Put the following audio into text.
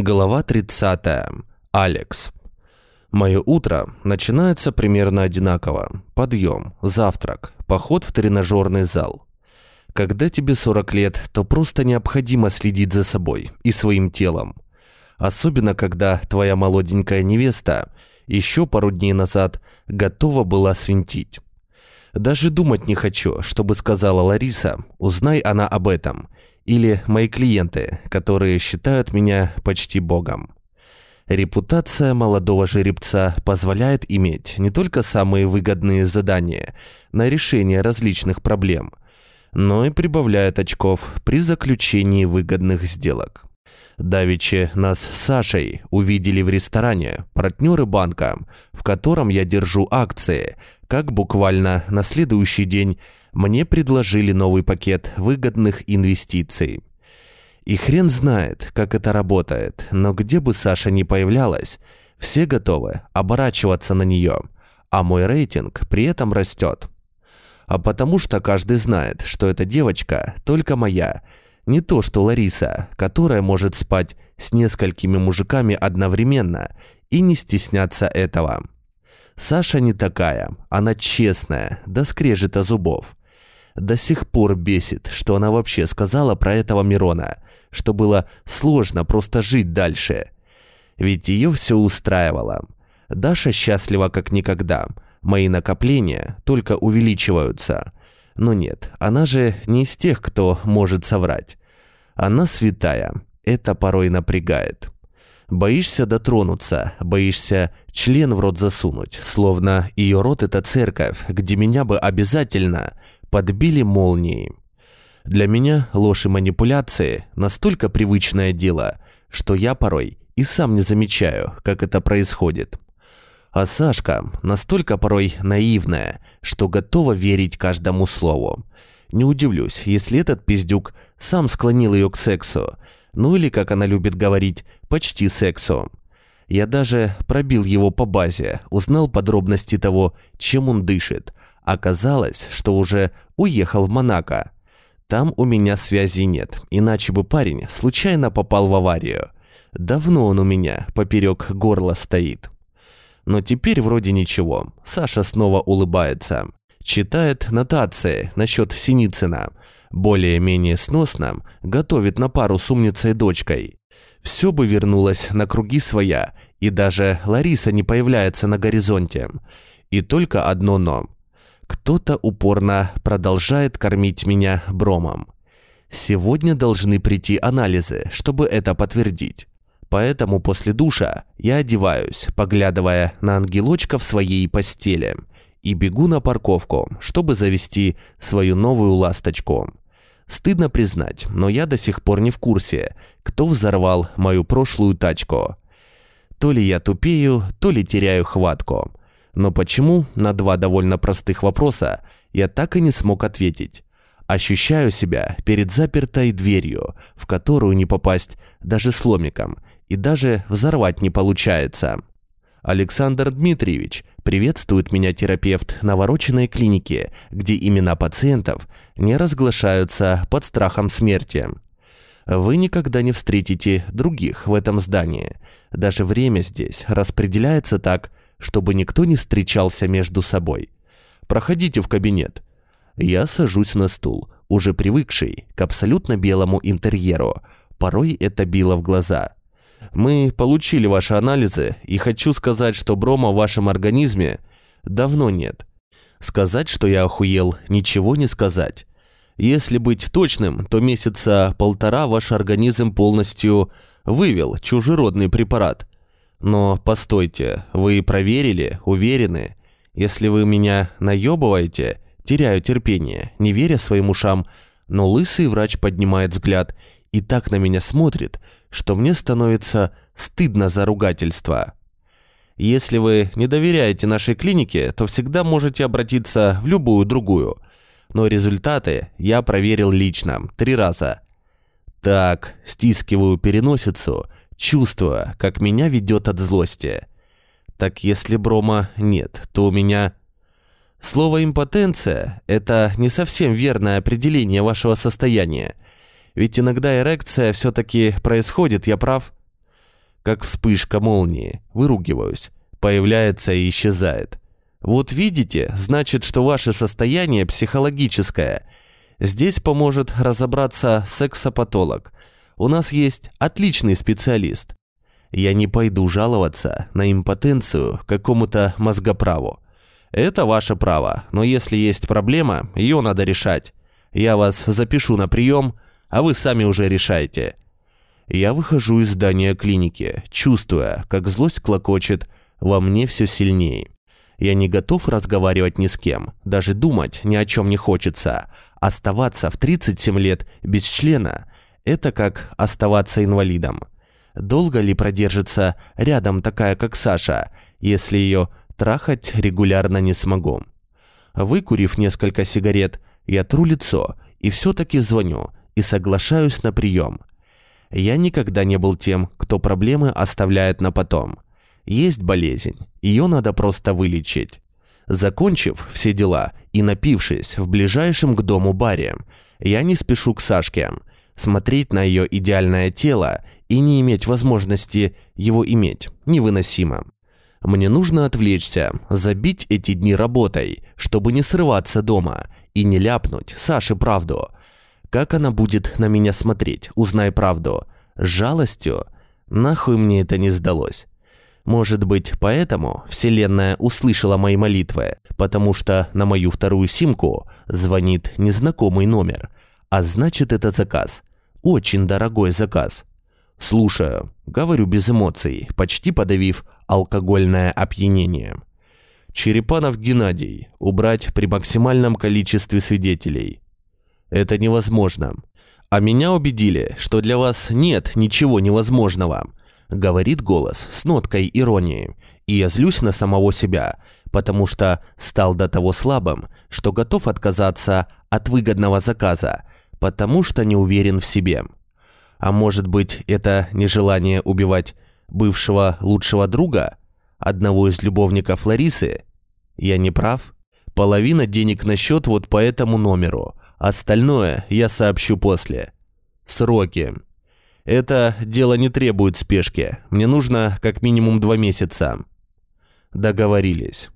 Глава 30. Алекс. Мое утро начинается примерно одинаково. Подъем, завтрак, поход в тренажерный зал. Когда тебе 40 лет, то просто необходимо следить за собой и своим телом. Особенно, когда твоя молоденькая невеста еще пару дней назад готова была свинтить. Даже думать не хочу, чтобы сказала Лариса, узнай она об этом, или мои клиенты, которые считают меня почти богом. Репутация молодого жеребца позволяет иметь не только самые выгодные задания на решение различных проблем, но и прибавляет очков при заключении выгодных сделок. Давичи нас с Сашей увидели в ресторане, партнеры банка, в котором я держу акции, как буквально на следующий день мне предложили новый пакет выгодных инвестиций. И хрен знает, как это работает, но где бы Саша ни появлялась, все готовы оборачиваться на нее, а мой рейтинг при этом растет. А потому что каждый знает, что эта девочка только моя, не то что Лариса, которая может спать с несколькими мужиками одновременно и не стесняться этого. Саша не такая, она честная, до скрежета зубов. До сих пор бесит, что она вообще сказала про этого Мирона, что было сложно просто жить дальше. Ведь ее все устраивало. Даша счастлива как никогда. Мои накопления только увеличиваются. Но нет, она же не из тех, кто может соврать. Она святая. Это порой напрягает. Боишься дотронуться, боишься член в рот засунуть, словно ее рот – это церковь, где меня бы обязательно подбили молнией. Для меня ложь и манипуляции настолько привычное дело, что я порой и сам не замечаю, как это происходит. А Сашка настолько порой наивная, что готова верить каждому слову. Не удивлюсь, если этот пиздюк сам склонил ее к сексу, ну или, как она любит говорить, почти сексу. Я даже пробил его по базе, узнал подробности того, чем он дышит, Оказалось, что уже уехал в Монако. Там у меня связи нет, иначе бы парень случайно попал в аварию. Давно он у меня поперек горла стоит. Но теперь вроде ничего. Саша снова улыбается. Читает нотации насчет Синицына. Более-менее сносно готовит на пару с умницей дочкой. Все бы вернулось на круги своя, и даже Лариса не появляется на горизонте. И только одно «но». Кто-то упорно продолжает кормить меня бромом. Сегодня должны прийти анализы, чтобы это подтвердить. Поэтому после душа я одеваюсь, поглядывая на ангелочка в своей постели, и бегу на парковку, чтобы завести свою новую ласточку. Стыдно признать, но я до сих пор не в курсе, кто взорвал мою прошлую тачку. То ли я тупею, то ли теряю хватку. Но почему на два довольно простых вопроса я так и не смог ответить? Ощущаю себя перед запертой дверью, в которую не попасть даже сломиком, и даже взорвать не получается. Александр Дмитриевич приветствует меня терапевт навороченной клиники, где имена пациентов не разглашаются под страхом смерти. Вы никогда не встретите других в этом здании. Даже время здесь распределяется так, чтобы никто не встречался между собой. Проходите в кабинет. Я сажусь на стул, уже привыкший к абсолютно белому интерьеру. Порой это било в глаза. Мы получили ваши анализы, и хочу сказать, что брома в вашем организме давно нет. Сказать, что я охуел, ничего не сказать. Если быть точным, то месяца полтора ваш организм полностью вывел чужеродный препарат. Но постойте, вы проверили, уверены? Если вы меня наебываете, теряю терпение, не веря своим ушам, но лысый врач поднимает взгляд и так на меня смотрит, что мне становится стыдно за ругательство. Если вы не доверяете нашей клинике, то всегда можете обратиться в любую другую. Но результаты я проверил лично, три раза. Так, стискиваю переносицу – чувствуя, как меня ведет от злости. Так если брома нет, то у меня... Слово «импотенция» — это не совсем верное определение вашего состояния. Ведь иногда эрекция все-таки происходит, я прав? как вспышка молнии, выругиваюсь, появляется и исчезает. Вот видите, значит, что ваше состояние психологическое. Здесь поможет разобраться сексопатолог. У нас есть отличный специалист. Я не пойду жаловаться на импотенцию какому-то мозгоправу. Это ваше право, но если есть проблема, ее надо решать. Я вас запишу на прием, а вы сами уже решайте. Я выхожу из здания клиники, чувствуя, как злость клокочет во мне все сильнее. Я не готов разговаривать ни с кем, даже думать ни о чем не хочется. Оставаться в 37 лет без члена – это как оставаться инвалидом. Долго ли продержится рядом такая, как Саша, если ее трахать регулярно не смогу? Выкурив несколько сигарет, я тру лицо и все-таки звоню и соглашаюсь на прием. Я никогда не был тем, кто проблемы оставляет на потом. Есть болезнь, ее надо просто вылечить. Закончив все дела и напившись в ближайшем к дому баре, я не спешу к Сашке. Смотреть на ее идеальное тело и не иметь возможности его иметь невыносимо. Мне нужно отвлечься, забить эти дни работой, чтобы не срываться дома и не ляпнуть Саше правду. Как она будет на меня смотреть, узнай правду. С жалостью? Нахуй мне это не сдалось. Может быть, поэтому Вселенная услышала мои молитвы, потому что на мою вторую симку звонит незнакомый номер, а значит это заказ. Очень дорогой заказ. «Слушаю», — говорю без эмоций, почти подавив алкогольное опьянение. Черепанов Геннадий. Убрать при максимальном количестве свидетелей. Это невозможно. А меня убедили, что для вас нет ничего невозможного. Говорит голос с ноткой иронии. И я злюсь на самого себя, потому что стал до того слабым, что готов отказаться от выгодного заказа, потому что не уверен в себе. А может быть, это нежелание убивать бывшего лучшего друга, одного из любовников Ларисы? Я не прав? Половина денег на счет вот по этому номеру, остальное я сообщу после. Сроки. Это дело не требует спешки, мне нужно как минимум два месяца. Договорились.